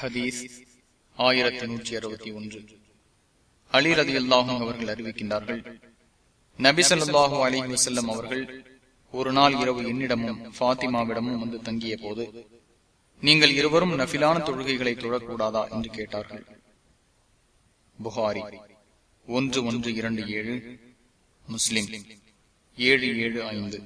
ஹதீஸ் ஆயிரத்தி நூற்றி அறுபத்தி ஒன்று. அலி ரதி அல்லாஹும் அவர்கள் அறிவிக்கின்றார்கள் நபி அலி வசல்லம் அவர்கள் ஒரு நாள் இரவு என்னிடமும் பாத்திமாவிடமும் வந்து தங்கிய போது நீங்கள் இருவரும் நஃபிலான தொழுகைகளை தொழக்கூடாதா என்று கேட்டார்கள். புகாரி ஒன்று ஒன்று இரண்டு ஏழு முஸ்லிம் ஏழு ஏழு ஐந்து.